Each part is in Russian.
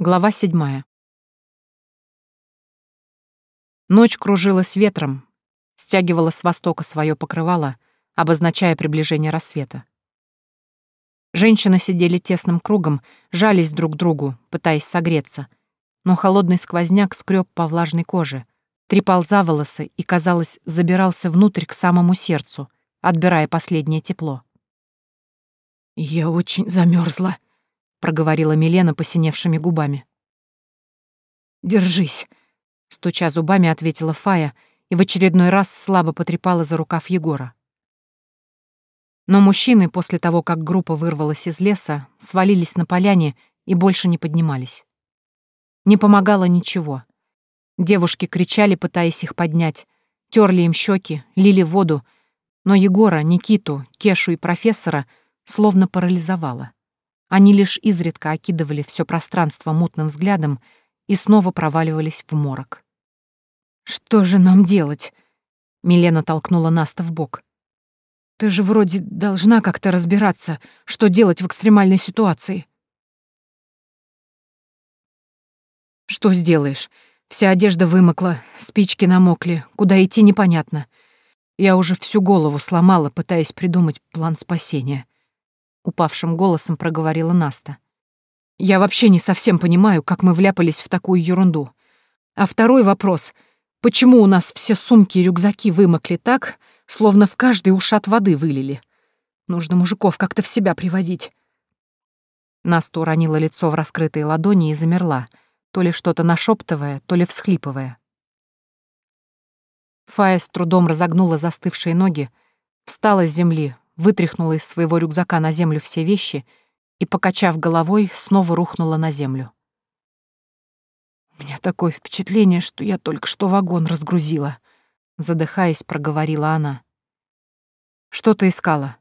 Глава седьмая. Ночь кружилась ветром, стягивала с востока свое покрывало, обозначая приближение рассвета. Женщины сидели тесным кругом, жались друг к другу, пытаясь согреться, но холодный сквозняк скреб по влажной коже, трепал за волосы и, казалось, забирался внутрь к самому сердцу, отбирая последнее тепло. «Я очень замерзла, проговорила Милена посиневшими губами. «Держись», — стуча зубами, ответила Фая и в очередной раз слабо потрепала за рукав Егора. Но мужчины, после того, как группа вырвалась из леса, свалились на поляне и больше не поднимались. Не помогало ничего. Девушки кричали, пытаясь их поднять, терли им щеки, лили воду, но Егора, Никиту, Кешу и профессора словно парализовало. Они лишь изредка окидывали все пространство мутным взглядом и снова проваливались в морок. «Что же нам делать?» Милена толкнула Наста в бок. «Ты же вроде должна как-то разбираться, что делать в экстремальной ситуации». «Что сделаешь? Вся одежда вымокла, спички намокли, куда идти непонятно. Я уже всю голову сломала, пытаясь придумать план спасения упавшим голосом проговорила Наста. Я вообще не совсем понимаю, как мы вляпались в такую ерунду. А второй вопрос: почему у нас все сумки и рюкзаки вымокли так, словно в каждый ушат воды вылили? Нужно мужиков как-то в себя приводить. Наста уронила лицо в раскрытые ладони и замерла, то ли что-то нашептывая, то ли всхлипывая. Фая с трудом разогнула застывшие ноги, встала с земли, вытряхнула из своего рюкзака на землю все вещи и, покачав головой, снова рухнула на землю. «У меня такое впечатление, что я только что вагон разгрузила», — задыхаясь, проговорила она. «Что ты искала?»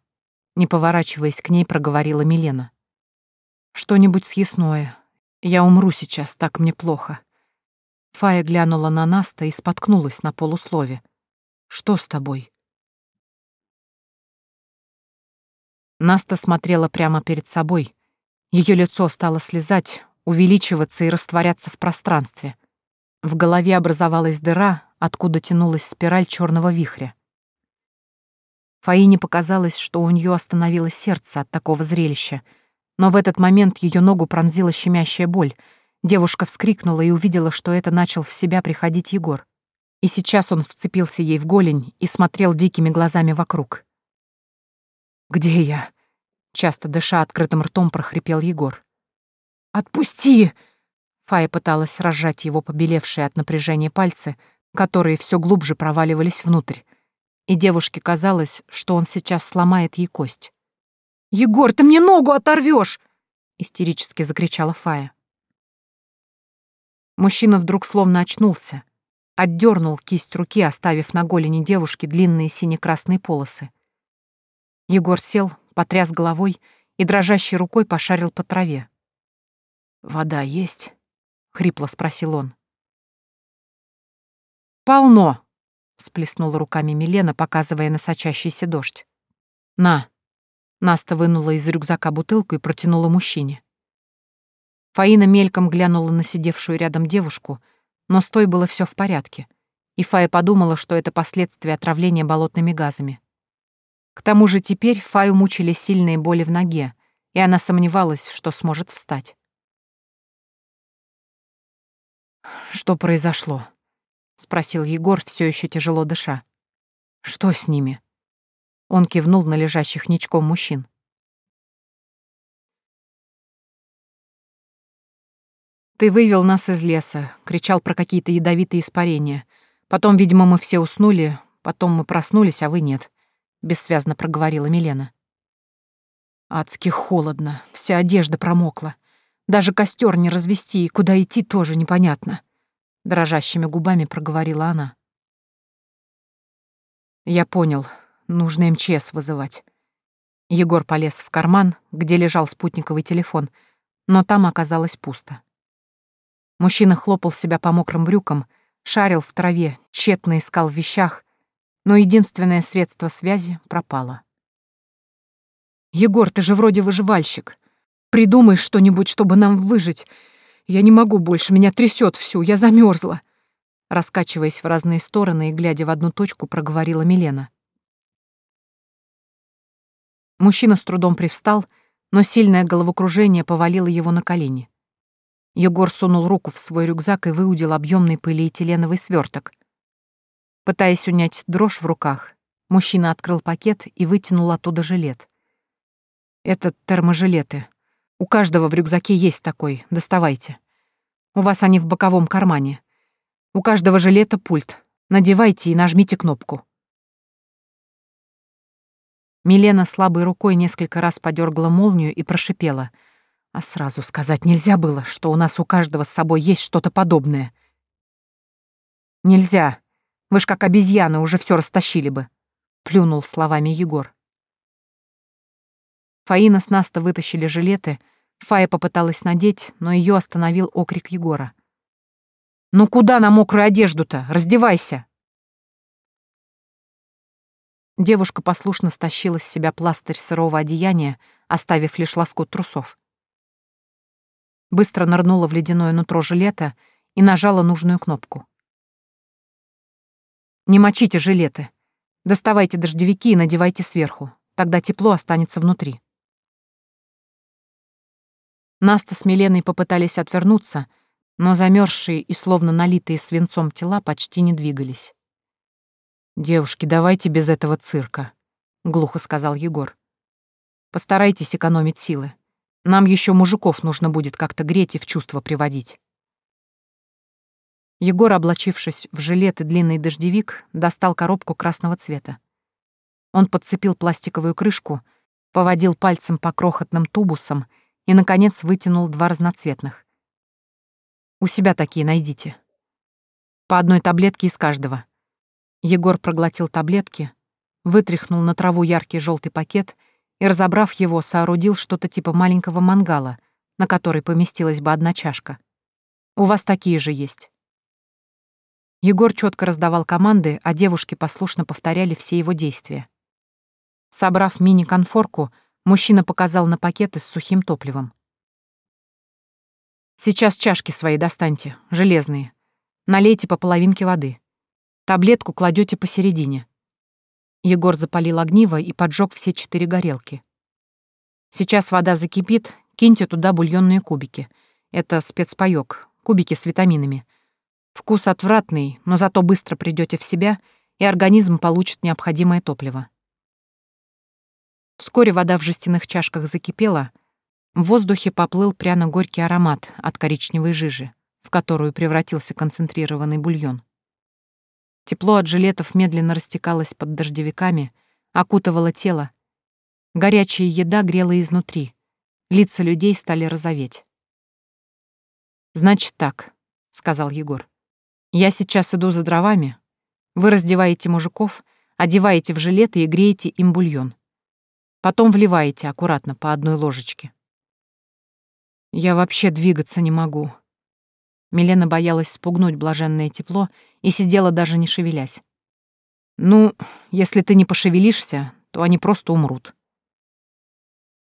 Не поворачиваясь к ней, проговорила Милена. «Что-нибудь съестное. Я умру сейчас, так мне плохо». Фая глянула на Наста и споткнулась на полуслове. «Что с тобой?» Наста смотрела прямо перед собой. Ее лицо стало слезать, увеличиваться и растворяться в пространстве. В голове образовалась дыра, откуда тянулась спираль черного вихря. Фаине показалось, что у нее остановилось сердце от такого зрелища, но в этот момент ее ногу пронзила щемящая боль. Девушка вскрикнула и увидела, что это начал в себя приходить Егор. И сейчас он вцепился ей в голень и смотрел дикими глазами вокруг. «Где я?» Часто дыша открытым ртом прохрипел Егор. «Отпусти!» Фая пыталась разжать его побелевшие от напряжения пальцы, которые все глубже проваливались внутрь, и девушке казалось, что он сейчас сломает ей кость. «Егор, ты мне ногу оторвешь! истерически закричала Фая. Мужчина вдруг словно очнулся, отдернул кисть руки, оставив на голени девушки длинные сине-красные полосы. Егор сел, потряс головой и дрожащей рукой пошарил по траве. «Вода есть?» — хрипло спросил он. «Полно!» — сплеснула руками Милена, показывая на сочащийся дождь. «На!» — Наста вынула из рюкзака бутылку и протянула мужчине. Фаина мельком глянула на сидевшую рядом девушку, но с той было все в порядке, и Фая подумала, что это последствия отравления болотными газами. К тому же теперь Фаю мучили сильные боли в ноге, и она сомневалась, что сможет встать. «Что произошло?» — спросил Егор, все еще тяжело дыша. «Что с ними?» Он кивнул на лежащих ничком мужчин. «Ты вывел нас из леса, кричал про какие-то ядовитые испарения. Потом, видимо, мы все уснули, потом мы проснулись, а вы нет бессвязно проговорила Милена. Адски холодно, вся одежда промокла. Даже костер не развести, и куда идти тоже непонятно. Дрожащими губами проговорила она. Я понял, нужно МЧС вызывать. Егор полез в карман, где лежал спутниковый телефон, но там оказалось пусто. Мужчина хлопал себя по мокрым брюкам, шарил в траве, тщетно искал в вещах, но единственное средство связи пропало. «Егор, ты же вроде выживальщик. Придумай что-нибудь, чтобы нам выжить. Я не могу больше, меня трясет всю, я замерзла. Раскачиваясь в разные стороны и глядя в одну точку, проговорила Милена. Мужчина с трудом привстал, но сильное головокружение повалило его на колени. Егор сунул руку в свой рюкзак и выудил объемный полиэтиленовый сверток. Пытаясь унять дрожь в руках, мужчина открыл пакет и вытянул оттуда жилет. «Это терможилеты. У каждого в рюкзаке есть такой, доставайте. У вас они в боковом кармане. У каждого жилета пульт. Надевайте и нажмите кнопку». Милена слабой рукой несколько раз подергала молнию и прошипела. А сразу сказать нельзя было, что у нас у каждого с собой есть что-то подобное. «Нельзя. Вы ж как обезьяны уже все растащили бы», — плюнул словами Егор. Фаина с Наста вытащили жилеты. Фая попыталась надеть, но ее остановил окрик Егора. «Ну куда на мокрую одежду-то? Раздевайся!» Девушка послушно стащила с себя пластырь сырого одеяния, оставив лишь лоскут трусов. Быстро нырнула в ледяное нутро жилета и нажала нужную кнопку. «Не мочите жилеты. Доставайте дождевики и надевайте сверху. Тогда тепло останется внутри». Наста с Миленой попытались отвернуться, но замерзшие и словно налитые свинцом тела почти не двигались. «Девушки, давайте без этого цирка», — глухо сказал Егор. «Постарайтесь экономить силы. Нам еще мужиков нужно будет как-то греть и в чувство приводить». Егор, облачившись в жилет и длинный дождевик, достал коробку красного цвета. Он подцепил пластиковую крышку, поводил пальцем по крохотным тубусам и, наконец, вытянул два разноцветных. «У себя такие найдите. По одной таблетке из каждого. Егор проглотил таблетки, вытряхнул на траву яркий желтый пакет и, разобрав его, соорудил что-то типа маленького мангала, на который поместилась бы одна чашка. «У вас такие же есть». Егор четко раздавал команды, а девушки послушно повторяли все его действия. Собрав мини-конфорку, мужчина показал на пакеты с сухим топливом. «Сейчас чашки свои достаньте, железные. Налейте по половинке воды. Таблетку кладете посередине. Егор запалил огниво и поджег все четыре горелки. Сейчас вода закипит, киньте туда бульонные кубики. Это спецпаёк, кубики с витаминами. Вкус отвратный, но зато быстро придете в себя, и организм получит необходимое топливо. Вскоре вода в жестяных чашках закипела, в воздухе поплыл пряно-горький аромат от коричневой жижи, в которую превратился концентрированный бульон. Тепло от жилетов медленно растекалось под дождевиками, окутывало тело. Горячая еда грела изнутри. Лица людей стали розоветь. «Значит так», — сказал Егор. «Я сейчас иду за дровами. Вы раздеваете мужиков, одеваете в жилеты и греете им бульон. Потом вливаете аккуратно по одной ложечке». «Я вообще двигаться не могу», Милена боялась спугнуть блаженное тепло и сидела даже не шевелясь. «Ну, если ты не пошевелишься, то они просто умрут.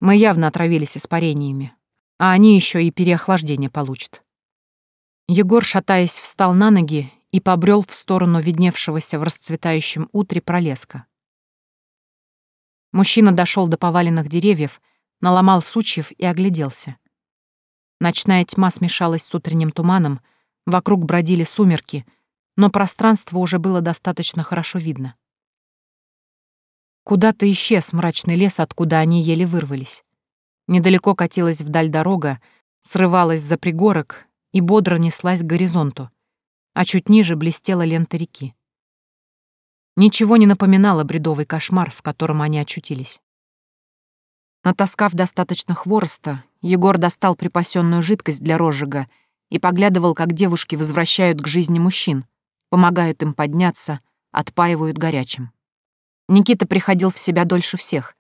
Мы явно отравились испарениями, а они еще и переохлаждение получат». Егор, шатаясь, встал на ноги и побрел в сторону видневшегося в расцветающем утре пролеска. Мужчина дошел до поваленных деревьев, наломал сучьев и огляделся. Ночная тьма смешалась с утренним туманом, вокруг бродили сумерки, но пространство уже было достаточно хорошо видно. Куда-то исчез мрачный лес, откуда они еле вырвались. Недалеко катилась вдаль дорога, срывалась за пригорок и бодро неслась к горизонту, а чуть ниже блестела лента реки. Ничего не напоминало бредовый кошмар, в котором они очутились. Натаскав достаточно хвороста, Егор достал припасенную жидкость для розжига и поглядывал, как девушки возвращают к жизни мужчин, помогают им подняться, отпаивают горячим. Никита приходил в себя дольше всех,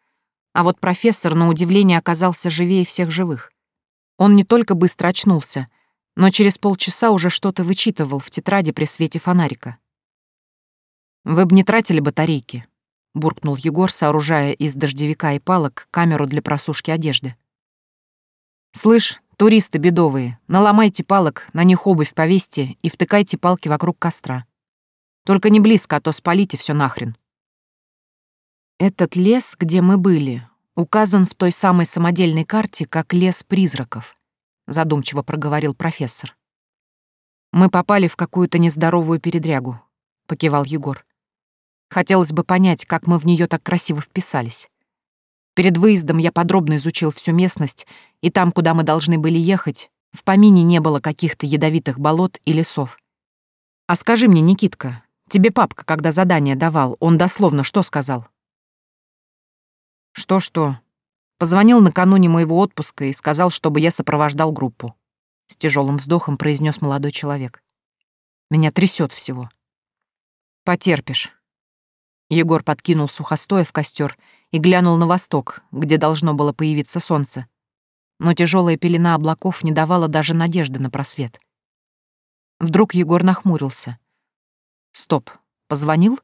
а вот профессор, на удивление, оказался живее всех живых. Он не только быстро очнулся, но через полчаса уже что-то вычитывал в тетради при свете фонарика. «Вы бы не тратили батарейки», буркнул Егор, сооружая из дождевика и палок камеру для просушки одежды. «Слышь, Туристы бедовые, наломайте палок, на них обувь повесьте и втыкайте палки вокруг костра. Только не близко, а то спалите все нахрен. Этот лес, где мы были, указан в той самой самодельной карте как лес призраков, задумчиво проговорил профессор. Мы попали в какую-то нездоровую передрягу, покивал Егор. Хотелось бы понять, как мы в нее так красиво вписались. Перед выездом я подробно изучил всю местность, и там, куда мы должны были ехать, в помине не было каких-то ядовитых болот и лесов. А скажи мне, Никитка, тебе папка, когда задание давал, он дословно что сказал? Что-что? Позвонил накануне моего отпуска и сказал, чтобы я сопровождал группу. С тяжелым вздохом произнес молодой человек. Меня трясет всего. Потерпишь. Егор подкинул сухостоя в костер и глянул на восток, где должно было появиться солнце. Но тяжелая пелена облаков не давала даже надежды на просвет. Вдруг Егор нахмурился. «Стоп, позвонил?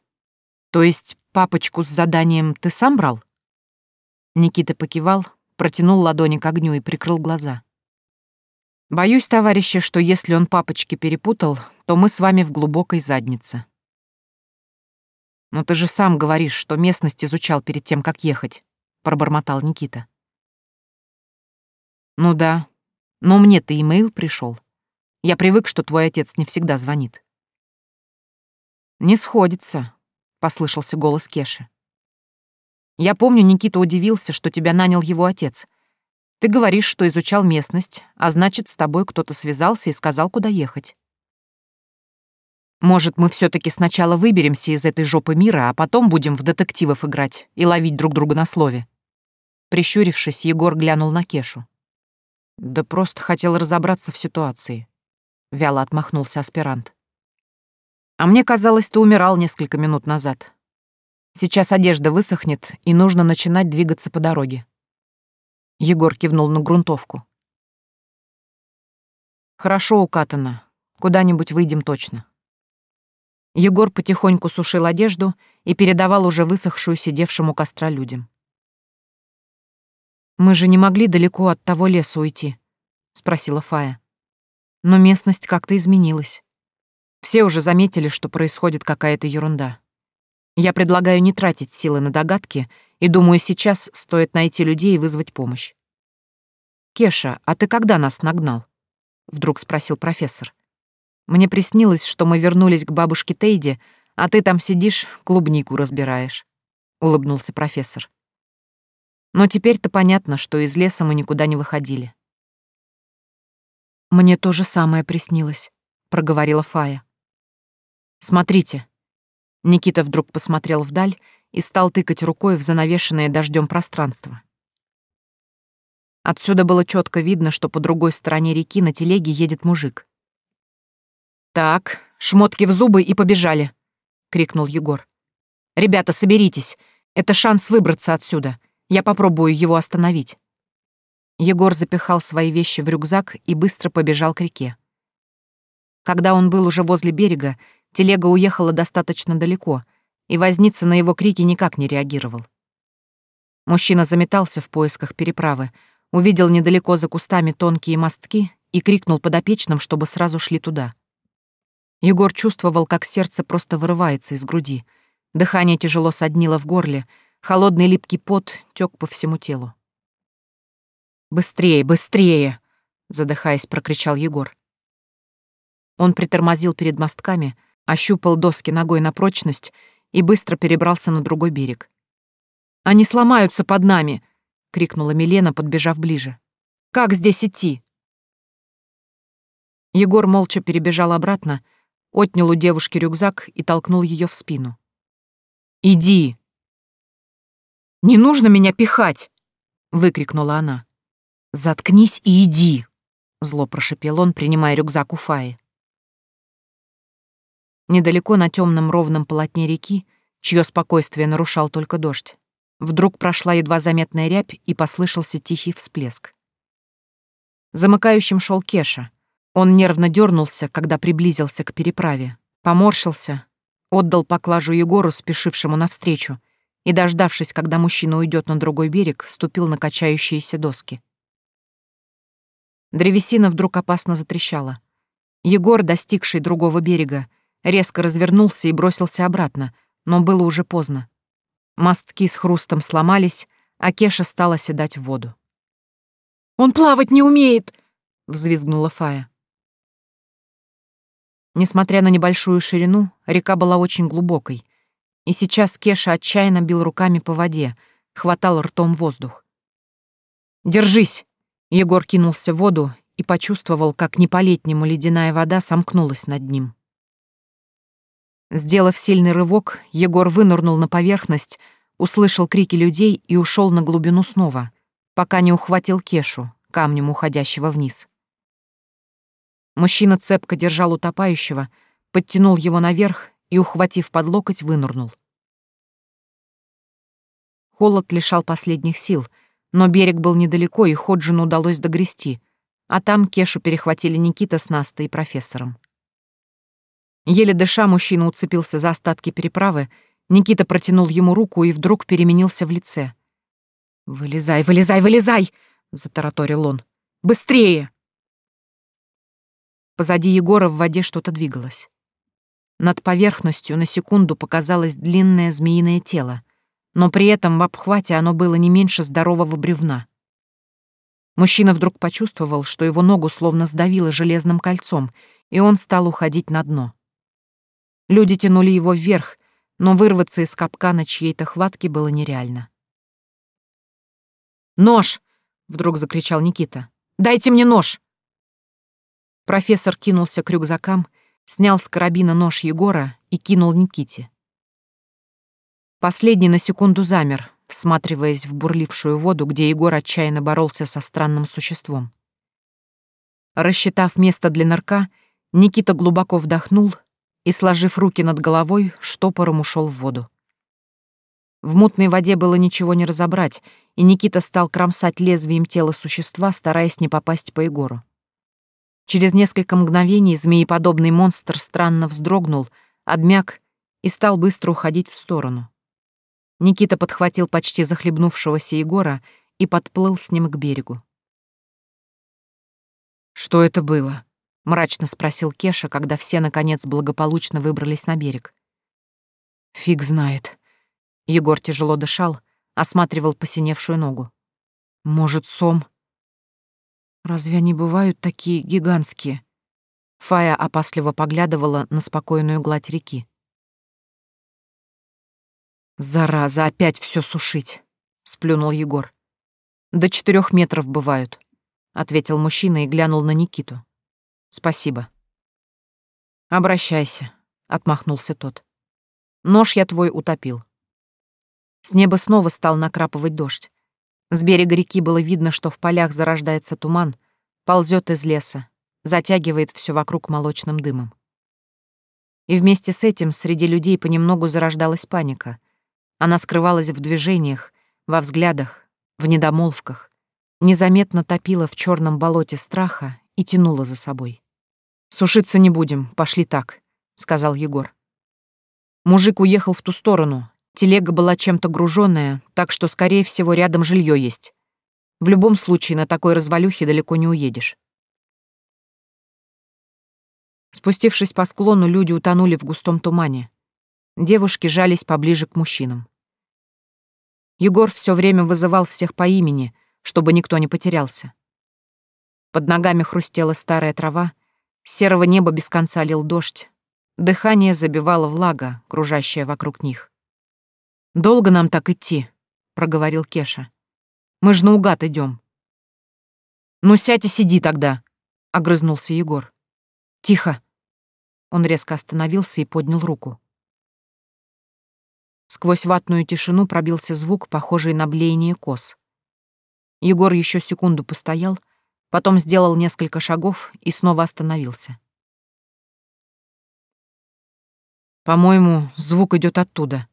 То есть папочку с заданием ты сам брал?» Никита покивал, протянул ладони к огню и прикрыл глаза. «Боюсь, товарищи, что если он папочки перепутал, то мы с вами в глубокой заднице». «Но ты же сам говоришь, что местность изучал перед тем, как ехать», — пробормотал Никита. «Ну да, но мне-то имейл пришел. Я привык, что твой отец не всегда звонит». «Не сходится», — послышался голос Кеши. «Я помню, Никита удивился, что тебя нанял его отец. Ты говоришь, что изучал местность, а значит, с тобой кто-то связался и сказал, куда ехать. Может, мы все таки сначала выберемся из этой жопы мира, а потом будем в детективов играть и ловить друг друга на слове?» Прищурившись, Егор глянул на Кешу. «Да просто хотел разобраться в ситуации», — вяло отмахнулся аспирант. «А мне казалось, ты умирал несколько минут назад. Сейчас одежда высохнет, и нужно начинать двигаться по дороге». Егор кивнул на грунтовку. «Хорошо укатано. Куда-нибудь выйдем точно». Егор потихоньку сушил одежду и передавал уже высохшую сидевшему костра людям. «Мы же не могли далеко от того леса уйти», — спросила Фая. «Но местность как-то изменилась. Все уже заметили, что происходит какая-то ерунда. Я предлагаю не тратить силы на догадки, и думаю, сейчас стоит найти людей и вызвать помощь». «Кеша, а ты когда нас нагнал?» — вдруг спросил профессор. Мне приснилось, что мы вернулись к бабушке Тейде, а ты там сидишь, клубнику разбираешь», — улыбнулся профессор. «Но теперь-то понятно, что из леса мы никуда не выходили». «Мне то же самое приснилось», — проговорила Фая. «Смотрите». Никита вдруг посмотрел вдаль и стал тыкать рукой в занавешенное дождем пространство. Отсюда было четко видно, что по другой стороне реки на телеге едет мужик. «Так, шмотки в зубы и побежали!» — крикнул Егор. «Ребята, соберитесь. Это шанс выбраться отсюда. Я попробую его остановить». Егор запихал свои вещи в рюкзак и быстро побежал к реке. Когда он был уже возле берега, телега уехала достаточно далеко, и возница на его крики никак не реагировал. Мужчина заметался в поисках переправы, увидел недалеко за кустами тонкие мостки и крикнул подопечным, чтобы сразу шли туда. Егор чувствовал, как сердце просто вырывается из груди. Дыхание тяжело соднило в горле, холодный липкий пот тёк по всему телу. «Быстрее, быстрее!» — задыхаясь, прокричал Егор. Он притормозил перед мостками, ощупал доски ногой на прочность и быстро перебрался на другой берег. «Они сломаются под нами!» — крикнула Милена, подбежав ближе. «Как здесь идти?» Егор молча перебежал обратно, отнял у девушки рюкзак и толкнул ее в спину. «Иди!» «Не нужно меня пихать!» — выкрикнула она. «Заткнись и иди!» — зло прошипел он, принимая рюкзак у Фаи. Недалеко на темном ровном полотне реки, чье спокойствие нарушал только дождь, вдруг прошла едва заметная рябь и послышался тихий всплеск. Замыкающим шел Кеша — он нервно дернулся, когда приблизился к переправе, поморщился, отдал поклажу Егору, спешившему навстречу, и, дождавшись, когда мужчина уйдет на другой берег, ступил на качающиеся доски. Древесина вдруг опасно затрещала. Егор, достигший другого берега, резко развернулся и бросился обратно, но было уже поздно. Мостки с хрустом сломались, а Кеша стала седать в воду. «Он плавать не умеет!» — взвизгнула Фая. Несмотря на небольшую ширину, река была очень глубокой, и сейчас Кеша отчаянно бил руками по воде, хватал ртом воздух. «Держись!» — Егор кинулся в воду и почувствовал, как не ледяная вода сомкнулась над ним. Сделав сильный рывок, Егор вынырнул на поверхность, услышал крики людей и ушел на глубину снова, пока не ухватил Кешу, камнем уходящего вниз. Мужчина цепко держал утопающего, подтянул его наверх и, ухватив под локоть, вынырнул. Холод лишал последних сил, но берег был недалеко, и Ходжину удалось догрести, а там Кешу перехватили Никита с Настой и профессором. Еле дыша, мужчина уцепился за остатки переправы, Никита протянул ему руку и вдруг переменился в лице. «Вылезай, вылезай, вылезай!» — затараторил он. «Быстрее!» Позади Егора в воде что-то двигалось. Над поверхностью на секунду показалось длинное змеиное тело, но при этом в обхвате оно было не меньше здорового бревна. Мужчина вдруг почувствовал, что его ногу словно сдавило железным кольцом, и он стал уходить на дно. Люди тянули его вверх, но вырваться из капкана чьей-то хватки было нереально. «Нож!» — вдруг закричал Никита. «Дайте мне нож!» Профессор кинулся к рюкзакам, снял с карабина нож Егора и кинул Никите. Последний на секунду замер, всматриваясь в бурлившую воду, где Егор отчаянно боролся со странным существом. Рассчитав место для нырка, Никита глубоко вдохнул и, сложив руки над головой, штопором ушел в воду. В мутной воде было ничего не разобрать, и Никита стал кромсать лезвием тело существа, стараясь не попасть по Егору. Через несколько мгновений змееподобный монстр странно вздрогнул, обмяк и стал быстро уходить в сторону. Никита подхватил почти захлебнувшегося Егора и подплыл с ним к берегу. «Что это было?» — мрачно спросил Кеша, когда все, наконец, благополучно выбрались на берег. «Фиг знает». Егор тяжело дышал, осматривал посиневшую ногу. «Может, сом?» «Разве они бывают такие гигантские?» Фая опасливо поглядывала на спокойную гладь реки. «Зараза, опять все сушить!» — сплюнул Егор. «До четырех метров бывают», — ответил мужчина и глянул на Никиту. Спасибо. Обращайся, отмахнулся тот. Нож я твой утопил. С неба снова стал накрапывать дождь. С берега реки было видно, что в полях зарождается туман, ползет из леса, затягивает все вокруг молочным дымом. И вместе с этим среди людей понемногу зарождалась паника. Она скрывалась в движениях, во взглядах, в недомолвках, незаметно топила в черном болоте страха и тянула за собой. «Сушиться не будем, пошли так», — сказал Егор. Мужик уехал в ту сторону. Телега была чем-то груженная, так что, скорее всего, рядом жилье есть. В любом случае, на такой развалюхе далеко не уедешь. Спустившись по склону, люди утонули в густом тумане. Девушки жались поближе к мужчинам. Егор все время вызывал всех по имени, чтобы никто не потерялся. Под ногами хрустела старая трава, серого неба без конца лил дождь. Дыхание забивало влага, кружащая вокруг них. «Долго нам так идти?» — проговорил Кеша. «Мы ж наугад идем. «Ну сядь и сиди тогда», — огрызнулся Егор. «Тихо». Он резко остановился и поднял руку. Сквозь ватную тишину пробился звук, похожий на блеяние коз. Егор еще секунду постоял, Потом сделал несколько шагов и снова остановился. «По-моему, звук идет оттуда».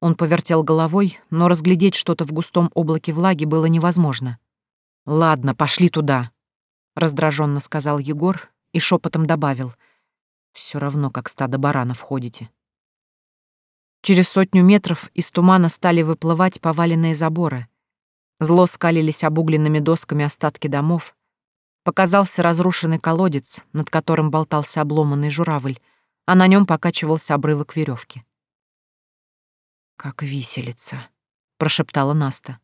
Он повертел головой, но разглядеть что-то в густом облаке влаги было невозможно. «Ладно, пошли туда», — раздраженно сказал Егор и шепотом добавил. Все равно, как стадо баранов ходите». Через сотню метров из тумана стали выплывать поваленные заборы, Зло скалились обугленными досками остатки домов. Показался разрушенный колодец, над которым болтался обломанный журавль, а на нем покачивался обрывок веревки. «Как виселица», — прошептала Наста.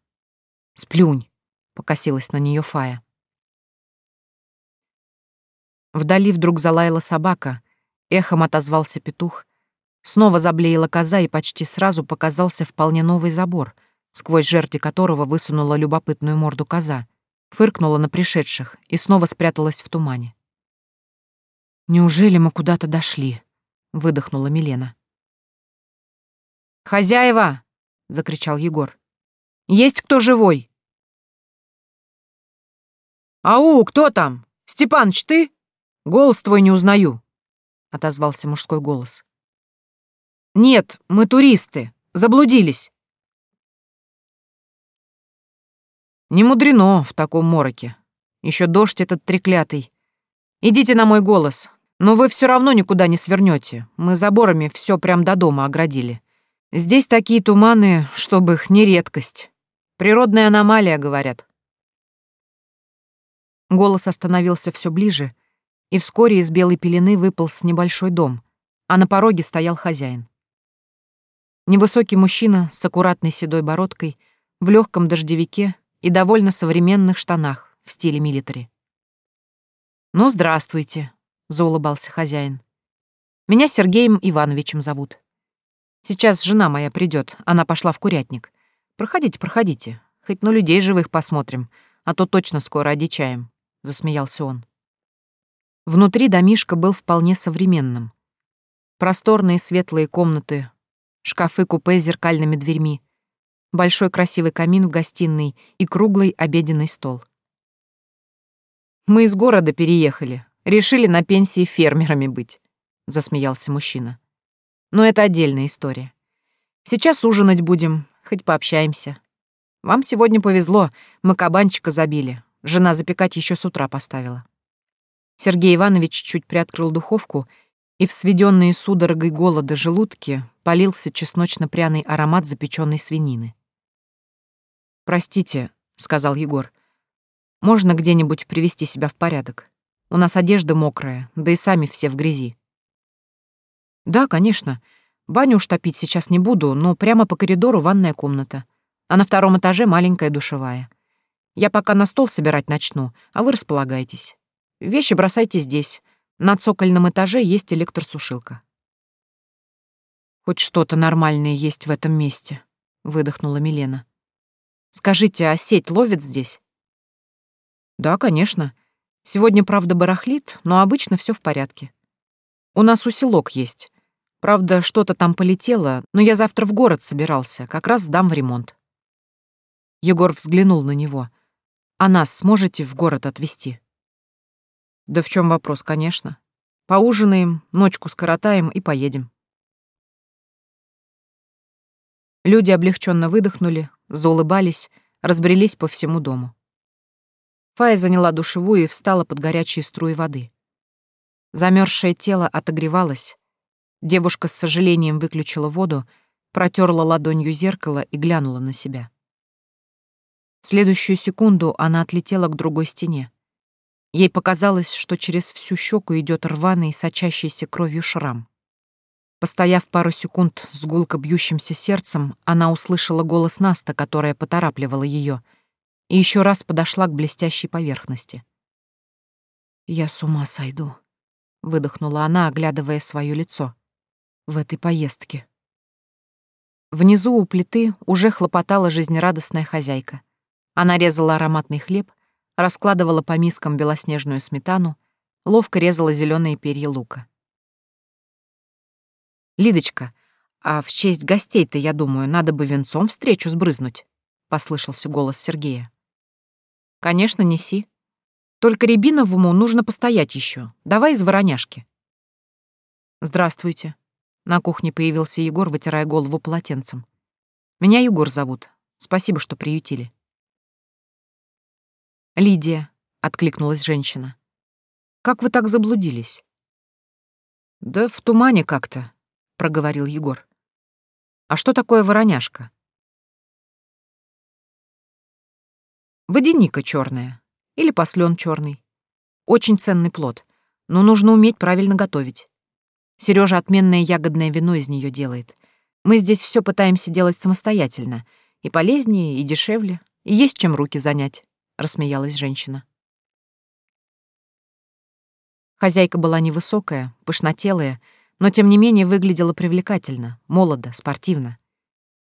«Сплюнь», — покосилась на нее Фая. Вдали вдруг залаяла собака, эхом отозвался петух, снова заблеяла коза и почти сразу показался вполне новый забор, сквозь жерти которого высунула любопытную морду коза, фыркнула на пришедших и снова спряталась в тумане. «Неужели мы куда-то дошли?» — выдохнула Милена. «Хозяева!» — закричал Егор. «Есть кто живой?» «Ау, кто там? Степаныч, ты?» «Голос твой не узнаю», — отозвался мужской голос. «Нет, мы туристы. Заблудились». «Не мудрено в таком мороке. Еще дождь этот треклятый. Идите на мой голос, но вы все равно никуда не свернете. Мы заборами все прям до дома оградили. Здесь такие туманы, чтобы их не редкость. Природная аномалия, говорят». Голос остановился все ближе, и вскоре из белой пелены выполз небольшой дом, а на пороге стоял хозяин. Невысокий мужчина с аккуратной седой бородкой, в легком дождевике и довольно современных штанах в стиле милитари. «Ну, здравствуйте», — заулыбался хозяин. «Меня Сергеем Ивановичем зовут. Сейчас жена моя придет, она пошла в курятник. Проходите, проходите, хоть на людей живых посмотрим, а то точно скоро одичаем», — засмеялся он. Внутри домишка был вполне современным. Просторные светлые комнаты, шкафы-купе с зеркальными дверьми, большой красивый камин в гостиной и круглый обеденный стол. «Мы из города переехали, решили на пенсии фермерами быть», — засмеялся мужчина. «Но это отдельная история. Сейчас ужинать будем, хоть пообщаемся. Вам сегодня повезло, мы кабанчика забили, жена запекать еще с утра поставила». Сергей Иванович чуть приоткрыл духовку, и в сведенные судорогой голода желудки полился чесночно-пряный аромат запеченной свинины. «Простите», — сказал Егор, — «можно где-нибудь привести себя в порядок? У нас одежда мокрая, да и сами все в грязи». «Да, конечно. Баню уж топить сейчас не буду, но прямо по коридору ванная комната, а на втором этаже маленькая душевая. Я пока на стол собирать начну, а вы располагайтесь». Вещи бросайте здесь. На цокольном этаже есть электросушилка. Хоть что-то нормальное есть в этом месте, выдохнула Милена. Скажите, а сеть ловит здесь? Да, конечно. Сегодня, правда, барахлит, но обычно все в порядке. У нас усилок есть. Правда, что-то там полетело, но я завтра в город собирался, как раз сдам в ремонт. Егор взглянул на него. А нас сможете в город отвезти? Да в чем вопрос, конечно. Поужинаем, ночку скоротаем и поедем. Люди облегченно выдохнули, заулыбались, разбрелись по всему дому. Фая заняла душевую и встала под горячие струи воды. Замерзшее тело отогревалось. Девушка с сожалением выключила воду, протерла ладонью зеркало и глянула на себя. В следующую секунду она отлетела к другой стене. Ей показалось, что через всю щеку идет рваный, сочащийся кровью шрам. Постояв пару секунд с гулко бьющимся сердцем, она услышала голос Наста, которая поторапливала ее, и еще раз подошла к блестящей поверхности. «Я с ума сойду», — выдохнула она, оглядывая свое лицо. «В этой поездке». Внизу у плиты уже хлопотала жизнерадостная хозяйка. Она резала ароматный хлеб, раскладывала по мискам белоснежную сметану, ловко резала зеленые перья лука. «Лидочка, а в честь гостей-то, я думаю, надо бы венцом встречу сбрызнуть», — послышался голос Сергея. «Конечно, неси. Только Рябиновому нужно постоять еще. Давай из вороняшки». «Здравствуйте». На кухне появился Егор, вытирая голову полотенцем. «Меня Егор зовут. Спасибо, что приютили». «Лидия», — откликнулась женщина. «Как вы так заблудились?» «Да в тумане как-то», — проговорил Егор. «А что такое вороняшка?» «Водяника черная или послен черный. Очень ценный плод, но нужно уметь правильно готовить. Сережа отменное ягодное вино из нее делает. Мы здесь все пытаемся делать самостоятельно. И полезнее, и дешевле, и есть чем руки занять», — рассмеялась женщина. Хозяйка была невысокая, пышнотелая, но тем не менее выглядела привлекательно, молодо, спортивно.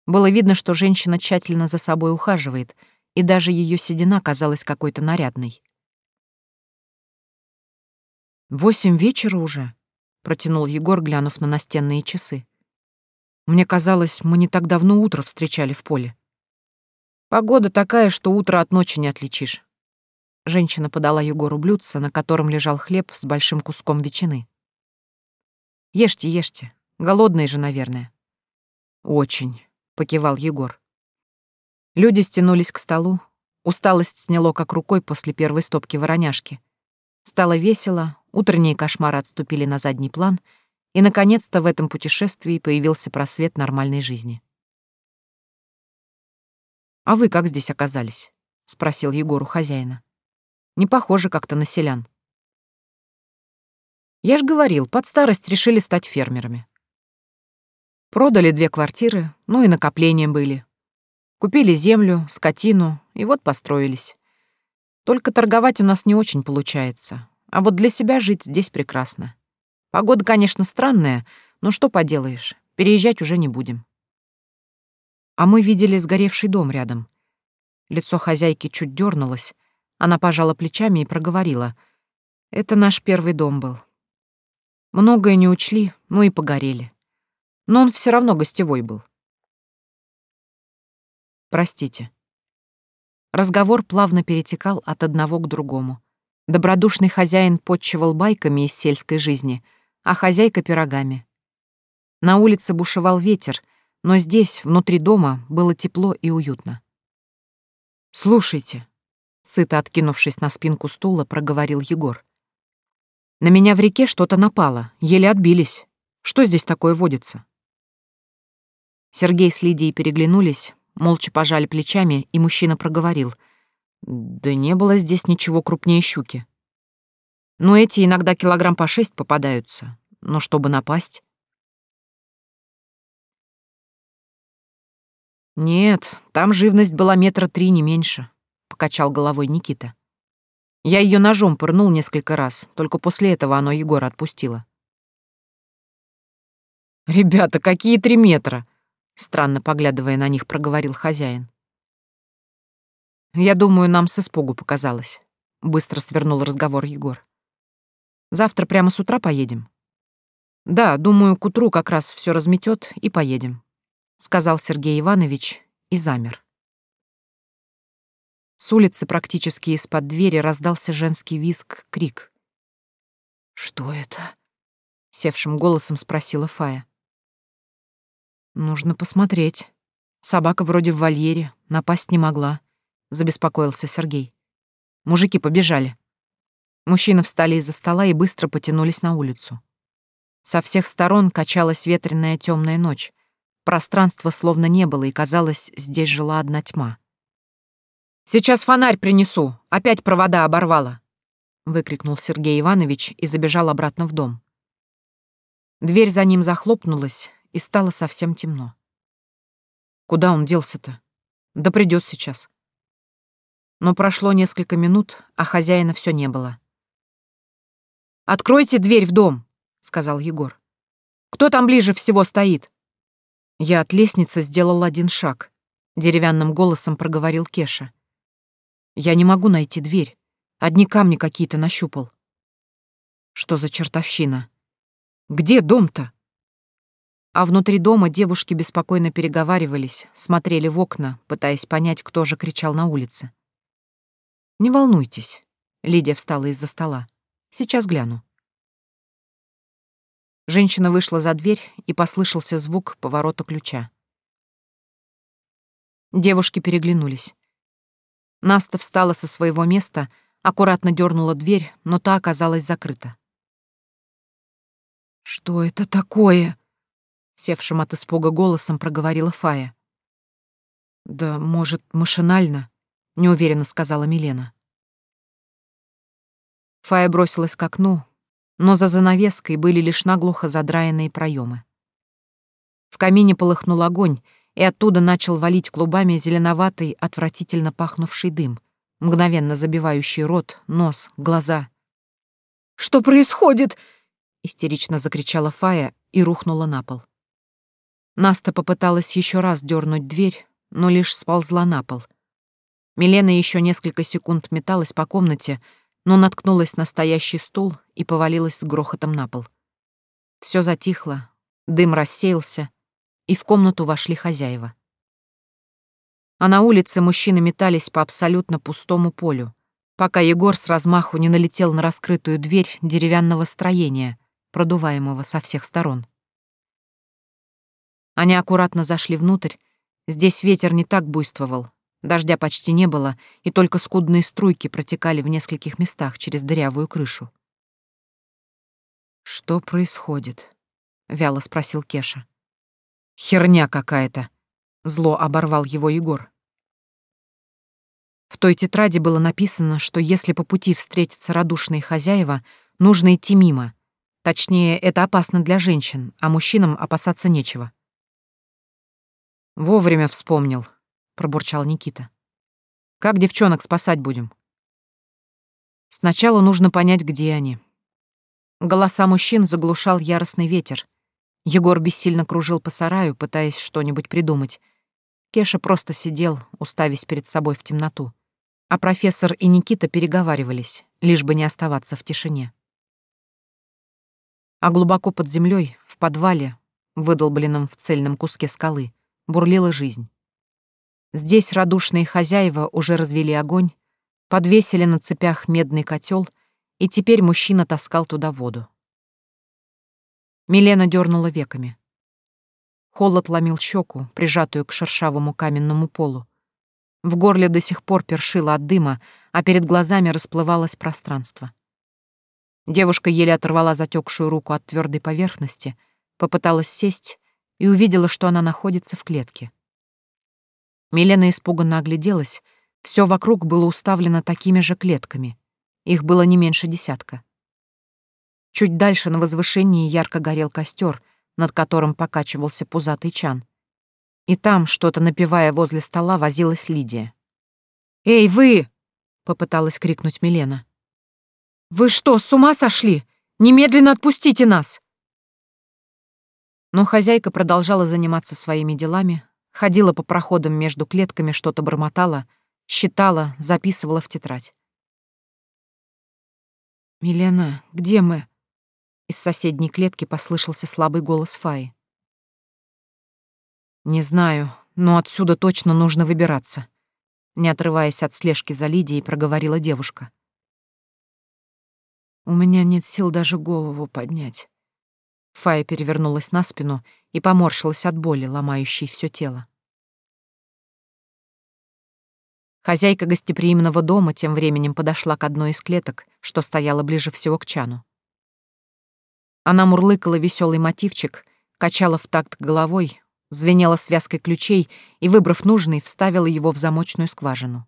Было видно, что женщина тщательно за собой ухаживает, и даже ее седина казалась какой-то нарядной. «Восемь вечера уже», — протянул Егор, глянув на настенные часы. «Мне казалось, мы не так давно утро встречали в поле». «Погода такая, что утро от ночи не отличишь», Женщина подала Егору блюдце, на котором лежал хлеб с большим куском ветчины. «Ешьте, ешьте. Голодные же, наверное». «Очень», — покивал Егор. Люди стянулись к столу. Усталость сняло как рукой после первой стопки вороняшки. Стало весело, утренние кошмары отступили на задний план, и, наконец-то, в этом путешествии появился просвет нормальной жизни. «А вы как здесь оказались?» — спросил Егор у хозяина. Не похоже как-то на селян. Я ж говорил, под старость решили стать фермерами. Продали две квартиры, ну и накопления были. Купили землю, скотину, и вот построились. Только торговать у нас не очень получается. А вот для себя жить здесь прекрасно. Погода, конечно, странная, но что поделаешь, переезжать уже не будем. А мы видели сгоревший дом рядом. Лицо хозяйки чуть дернулось, она пожала плечами и проговорила. «Это наш первый дом был. Многое не учли, ну и погорели. Но он все равно гостевой был». «Простите». Разговор плавно перетекал от одного к другому. Добродушный хозяин подчевал байками из сельской жизни, а хозяйка — пирогами. На улице бушевал ветер, но здесь, внутри дома, было тепло и уютно. «Слушайте», Сыто откинувшись на спинку стула, проговорил Егор. «На меня в реке что-то напало, еле отбились. Что здесь такое водится?» Сергей с Лидией переглянулись, молча пожали плечами, и мужчина проговорил. «Да не было здесь ничего крупнее щуки. Но эти иногда килограмм по шесть попадаются. Но чтобы напасть...» «Нет, там живность была метра три, не меньше покачал головой Никита. Я ее ножом пырнул несколько раз, только после этого оно Егора отпустило. «Ребята, какие три метра!» Странно поглядывая на них, проговорил хозяин. «Я думаю, нам с испугу показалось», — быстро свернул разговор Егор. «Завтра прямо с утра поедем?» «Да, думаю, к утру как раз все разметет и поедем», — сказал Сергей Иванович и замер. С улицы практически из-под двери раздался женский визг, крик. «Что это?» — севшим голосом спросила Фая. «Нужно посмотреть. Собака вроде в вольере, напасть не могла», — забеспокоился Сергей. Мужики побежали. Мужчины встали из-за стола и быстро потянулись на улицу. Со всех сторон качалась ветреная темная ночь. Пространства словно не было, и, казалось, здесь жила одна тьма. «Сейчас фонарь принесу, опять провода оборвала!» — выкрикнул Сергей Иванович и забежал обратно в дом. Дверь за ним захлопнулась, и стало совсем темно. Куда он делся-то? Да придет сейчас. Но прошло несколько минут, а хозяина все не было. «Откройте дверь в дом!» — сказал Егор. «Кто там ближе всего стоит?» Я от лестницы сделал один шаг. Деревянным голосом проговорил Кеша. Я не могу найти дверь. Одни камни какие-то нащупал. Что за чертовщина? Где дом-то? А внутри дома девушки беспокойно переговаривались, смотрели в окна, пытаясь понять, кто же кричал на улице. «Не волнуйтесь», — Лидия встала из-за стола. «Сейчас гляну». Женщина вышла за дверь, и послышался звук поворота ключа. Девушки переглянулись. Наста встала со своего места, аккуратно дернула дверь, но та оказалась закрыта. «Что это такое?» — севшим от испуга голосом проговорила Фая. «Да, может, машинально», — неуверенно сказала Милена. Фая бросилась к окну, но за занавеской были лишь наглухо задраенные проемы. В камине полыхнул огонь, и оттуда начал валить клубами зеленоватый, отвратительно пахнувший дым, мгновенно забивающий рот, нос, глаза. «Что происходит?» — истерично закричала Фая и рухнула на пол. Наста попыталась еще раз дернуть дверь, но лишь сползла на пол. Милена еще несколько секунд металась по комнате, но наткнулась на стоящий стул и повалилась с грохотом на пол. Все затихло, дым рассеялся, и в комнату вошли хозяева. А на улице мужчины метались по абсолютно пустому полю, пока Егор с размаху не налетел на раскрытую дверь деревянного строения, продуваемого со всех сторон. Они аккуратно зашли внутрь. Здесь ветер не так буйствовал. Дождя почти не было, и только скудные струйки протекали в нескольких местах через дырявую крышу. «Что происходит?» — вяло спросил Кеша. «Херня какая-то!» — зло оборвал его Егор. В той тетради было написано, что если по пути встретятся радушные хозяева, нужно идти мимо. Точнее, это опасно для женщин, а мужчинам опасаться нечего. «Вовремя вспомнил», — пробурчал Никита. «Как девчонок спасать будем?» «Сначала нужно понять, где они». Голоса мужчин заглушал яростный ветер. Егор бессильно кружил по сараю, пытаясь что-нибудь придумать. Кеша просто сидел, уставясь перед собой в темноту. А профессор и Никита переговаривались, лишь бы не оставаться в тишине. А глубоко под землей, в подвале, выдолбленном в цельном куске скалы, бурлила жизнь. Здесь радушные хозяева уже развели огонь, подвесили на цепях медный котел, и теперь мужчина таскал туда воду. Милена дернула веками. Холод ломил щеку, прижатую к шершавому каменному полу. В горле до сих пор першило от дыма, а перед глазами расплывалось пространство. Девушка еле оторвала затекшую руку от твердой поверхности, попыталась сесть, и увидела, что она находится в клетке. Милена испуганно огляделась. Все вокруг было уставлено такими же клетками. Их было не меньше десятка. Чуть дальше на возвышении ярко горел костер, над которым покачивался пузатый чан. И там, что-то напивая возле стола, возилась Лидия. «Эй, вы!» — попыталась крикнуть Милена. «Вы что, с ума сошли? Немедленно отпустите нас!» Но хозяйка продолжала заниматься своими делами, ходила по проходам между клетками, что-то бормотала, считала, записывала в тетрадь. «Милена, где мы?» Из соседней клетки послышался слабый голос Фаи. «Не знаю, но отсюда точно нужно выбираться», не отрываясь от слежки за Лидией, проговорила девушка. «У меня нет сил даже голову поднять. Фая перевернулась на спину и поморщилась от боли, ломающей все тело. Хозяйка гостеприимного дома тем временем подошла к одной из клеток, что стояла ближе всего к чану. Она мурлыкала веселый мотивчик, качала в такт головой, звенела связкой ключей и, выбрав нужный, вставила его в замочную скважину.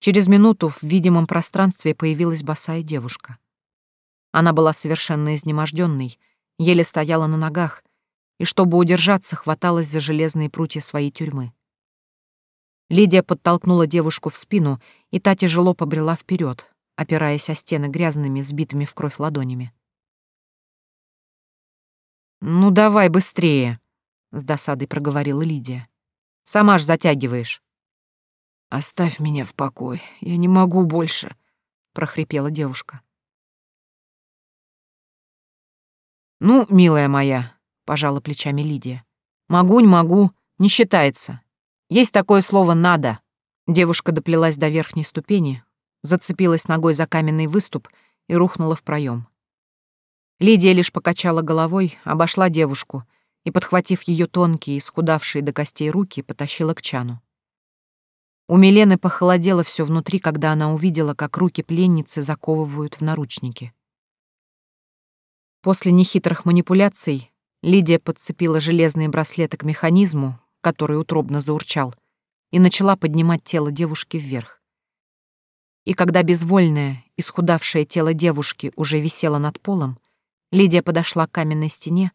Через минуту в видимом пространстве появилась босая девушка. Она была совершенно изнеможденной, еле стояла на ногах, и, чтобы удержаться, хваталась за железные прутья своей тюрьмы. Лидия подтолкнула девушку в спину, и та тяжело побрела вперед, опираясь о стены грязными, сбитыми в кровь ладонями. «Ну давай быстрее», — с досадой проговорила Лидия. «Сама ж затягиваешь». «Оставь меня в покое, я не могу больше», — прохрипела девушка. «Ну, милая моя», — пожала плечами Лидия. «Могу, не могу, не считается. Есть такое слово «надо». Девушка доплелась до верхней ступени, зацепилась ногой за каменный выступ и рухнула в проем. Лидия лишь покачала головой, обошла девушку и, подхватив ее тонкие, исхудавшие до костей руки, потащила к чану. У Милены похолодело все внутри, когда она увидела, как руки пленницы заковывают в наручники. После нехитрых манипуляций Лидия подцепила железные браслеты к механизму, который утробно заурчал, и начала поднимать тело девушки вверх. И когда безвольная, исхудавшее тело девушки уже висело над полом, Лидия подошла к каменной стене,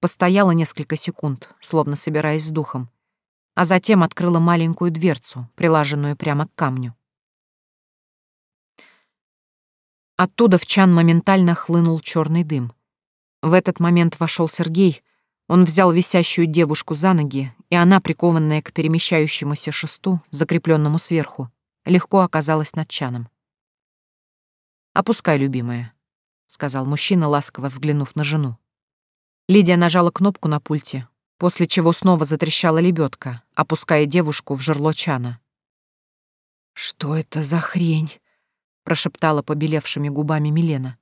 постояла несколько секунд, словно собираясь с духом, а затем открыла маленькую дверцу, прилаженную прямо к камню. Оттуда в чан моментально хлынул черный дым. В этот момент вошел Сергей. Он взял висящую девушку за ноги, и она, прикованная к перемещающемуся шесту, закрепленному сверху, легко оказалась над чаном. «Опускай, любимая», — сказал мужчина, ласково взглянув на жену. Лидия нажала кнопку на пульте, после чего снова затрещала лебедка, опуская девушку в жерло чана. «Что это за хрень?» — прошептала побелевшими губами Милена.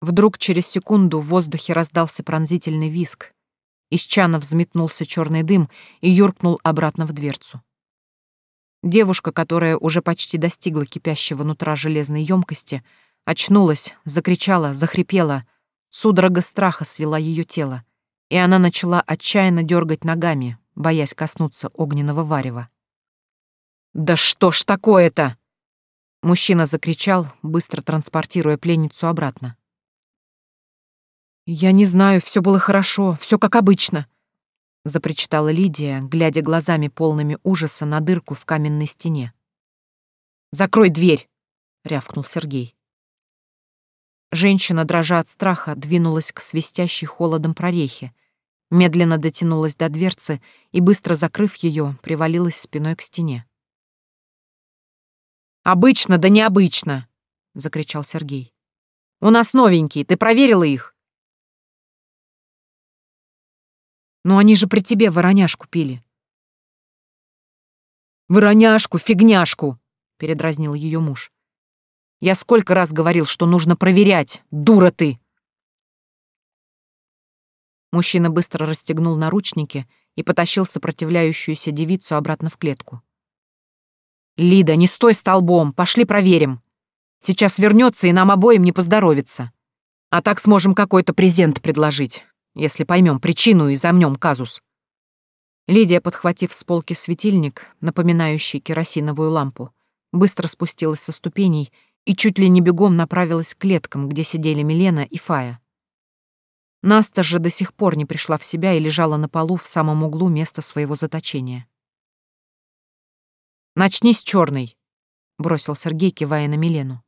Вдруг через секунду в воздухе раздался пронзительный виск. Из чана взметнулся черный дым и юркнул обратно в дверцу. Девушка, которая уже почти достигла кипящего нутра железной емкости, очнулась, закричала, захрипела. Судорога страха свела ее тело, и она начала отчаянно дергать ногами, боясь коснуться огненного варева. «Да что ж такое-то?» Мужчина закричал, быстро транспортируя пленницу обратно. «Я не знаю, все было хорошо, все как обычно», — запричитала Лидия, глядя глазами полными ужаса на дырку в каменной стене. «Закрой дверь!» — рявкнул Сергей. Женщина, дрожа от страха, двинулась к свистящей холодом прорехе, медленно дотянулась до дверцы и, быстро закрыв ее, привалилась спиной к стене. «Обычно, да необычно!» — закричал Сергей. «У нас новенькие, ты проверила их?» Но они же при тебе вороняшку пили. «Вороняшку, фигняшку!» — передразнил ее муж. «Я сколько раз говорил, что нужно проверять, дура ты!» Мужчина быстро расстегнул наручники и потащил сопротивляющуюся девицу обратно в клетку. «Лида, не стой столбом, пошли проверим. Сейчас вернется и нам обоим не поздоровится. А так сможем какой-то презент предложить если поймем причину и замнем казус. Лидия, подхватив с полки светильник, напоминающий керосиновую лампу, быстро спустилась со ступеней и чуть ли не бегом направилась к клеткам, где сидели Милена и Фая. Наста же до сих пор не пришла в себя и лежала на полу в самом углу места своего заточения. «Начни с черной», — бросил Сергей, кивая на Милену.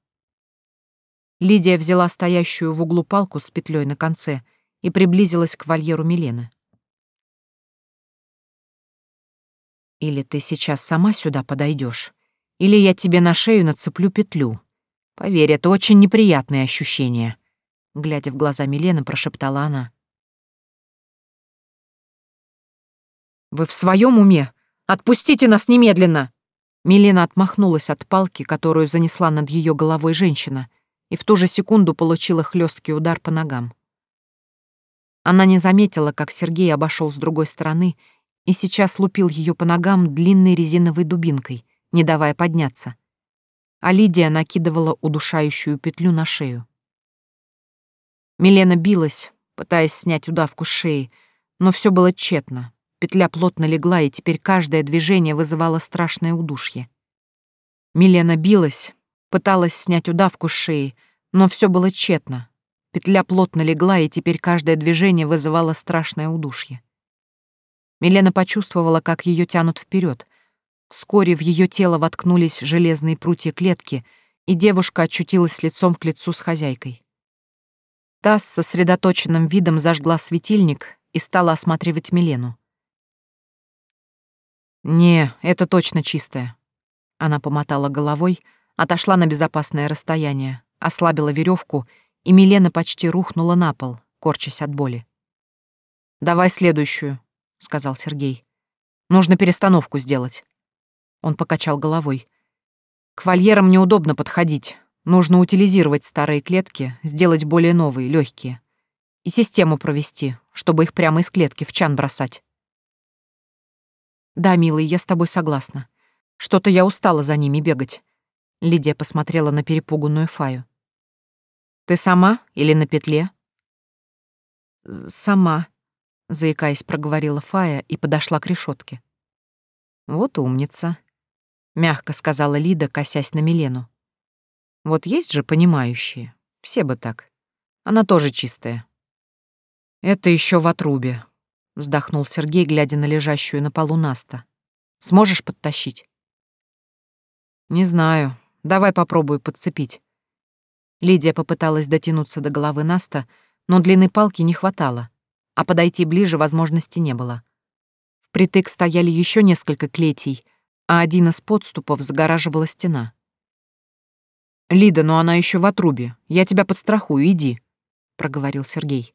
Лидия взяла стоящую в углу палку с петлей на конце — и приблизилась к вольеру Милены. «Или ты сейчас сама сюда подойдешь, или я тебе на шею нацеплю петлю. Поверь, это очень неприятные ощущения», — глядя в глаза Милены, прошептала она. «Вы в своем уме? Отпустите нас немедленно!» Милена отмахнулась от палки, которую занесла над ее головой женщина, и в ту же секунду получила хлесткий удар по ногам. Она не заметила, как Сергей обошел с другой стороны и сейчас лупил ее по ногам длинной резиновой дубинкой, не давая подняться. А Лидия накидывала удушающую петлю на шею. Милена билась, пытаясь снять удавку с шеи, но все было тщетно. Петля плотно легла, и теперь каждое движение вызывало страшное удушье. Милена билась, пыталась снять удавку с шеи, но все было тщетно. Петля плотно легла, и теперь каждое движение вызывало страшное удушье. Милена почувствовала, как ее тянут вперед. Вскоре в ее тело воткнулись железные прутья клетки, и девушка очутилась лицом к лицу с хозяйкой. Та с сосредоточенным видом зажгла светильник и стала осматривать Милену. «Не, это точно чистое». Она помотала головой, отошла на безопасное расстояние, ослабила веревку и Милена почти рухнула на пол, корчась от боли. «Давай следующую», — сказал Сергей. «Нужно перестановку сделать». Он покачал головой. «К вольерам неудобно подходить. Нужно утилизировать старые клетки, сделать более новые, легкие. И систему провести, чтобы их прямо из клетки в чан бросать». «Да, милый, я с тобой согласна. Что-то я устала за ними бегать». Лидия посмотрела на перепуганную Фаю. Ты сама или на петле? Сама, заикаясь, проговорила Фая и подошла к решетке. Вот умница. мягко сказала Лида, косясь на Милену. Вот есть же понимающие. Все бы так. Она тоже чистая. Это еще в отрубе, вздохнул Сергей, глядя на лежащую на полу Наста. Сможешь подтащить? Не знаю. Давай попробую подцепить. Лидия попыталась дотянуться до головы Наста, но длины палки не хватало, а подойти ближе возможности не было. Впритык стояли еще несколько клетий, а один из подступов загораживала стена. «Лида, но она еще в отрубе. Я тебя подстрахую, иди», — проговорил Сергей.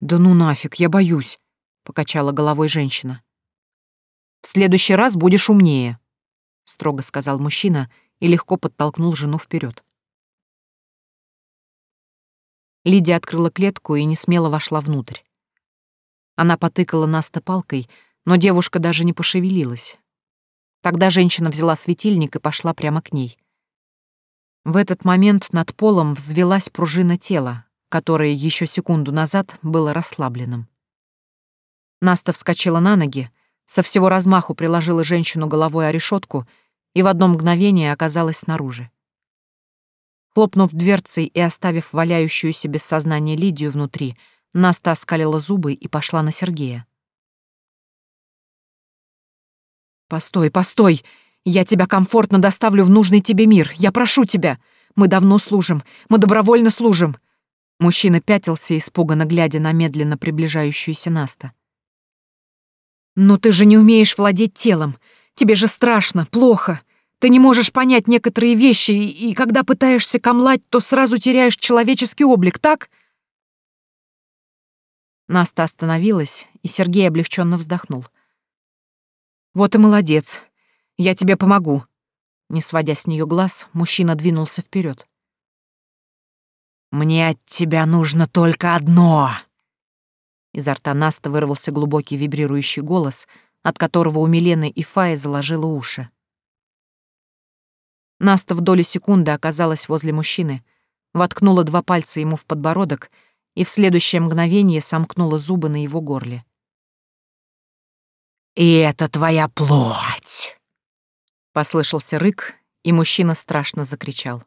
«Да ну нафиг, я боюсь», — покачала головой женщина. «В следующий раз будешь умнее», — строго сказал мужчина и легко подтолкнул жену вперед. Лидия открыла клетку и не смело вошла внутрь. Она потыкала Наста палкой, но девушка даже не пошевелилась. Тогда женщина взяла светильник и пошла прямо к ней. В этот момент над полом взвелась пружина тела, которое еще секунду назад было расслабленным. Наста вскочила на ноги, со всего размаху приложила женщину головой о решетку и в одно мгновение оказалась снаружи. Хлопнув дверцей и оставив валяющуюся без сознания Лидию внутри, Наста оскалила зубы и пошла на Сергея. «Постой, постой! Я тебя комфортно доставлю в нужный тебе мир. Я прошу тебя! Мы давно служим, мы добровольно служим!» Мужчина пятился, испуганно глядя на медленно приближающуюся Наста. «Но ты же не умеешь владеть телом. Тебе же страшно, плохо. Ты не можешь понять некоторые вещи, и, и когда пытаешься камлать, то сразу теряешь человеческий облик, так?» Наста остановилась, и Сергей облегченно вздохнул. «Вот и молодец. Я тебе помогу». Не сводя с нее глаз, мужчина двинулся вперед. «Мне от тебя нужно только одно!» Изо рта Наста вырвался глубокий вибрирующий голос, от которого у Милены и Фаи заложило уши. Наста в долю секунды оказалась возле мужчины, воткнула два пальца ему в подбородок и в следующее мгновение сомкнула зубы на его горле. «И это твоя плоть!» Послышался рык, и мужчина страшно закричал.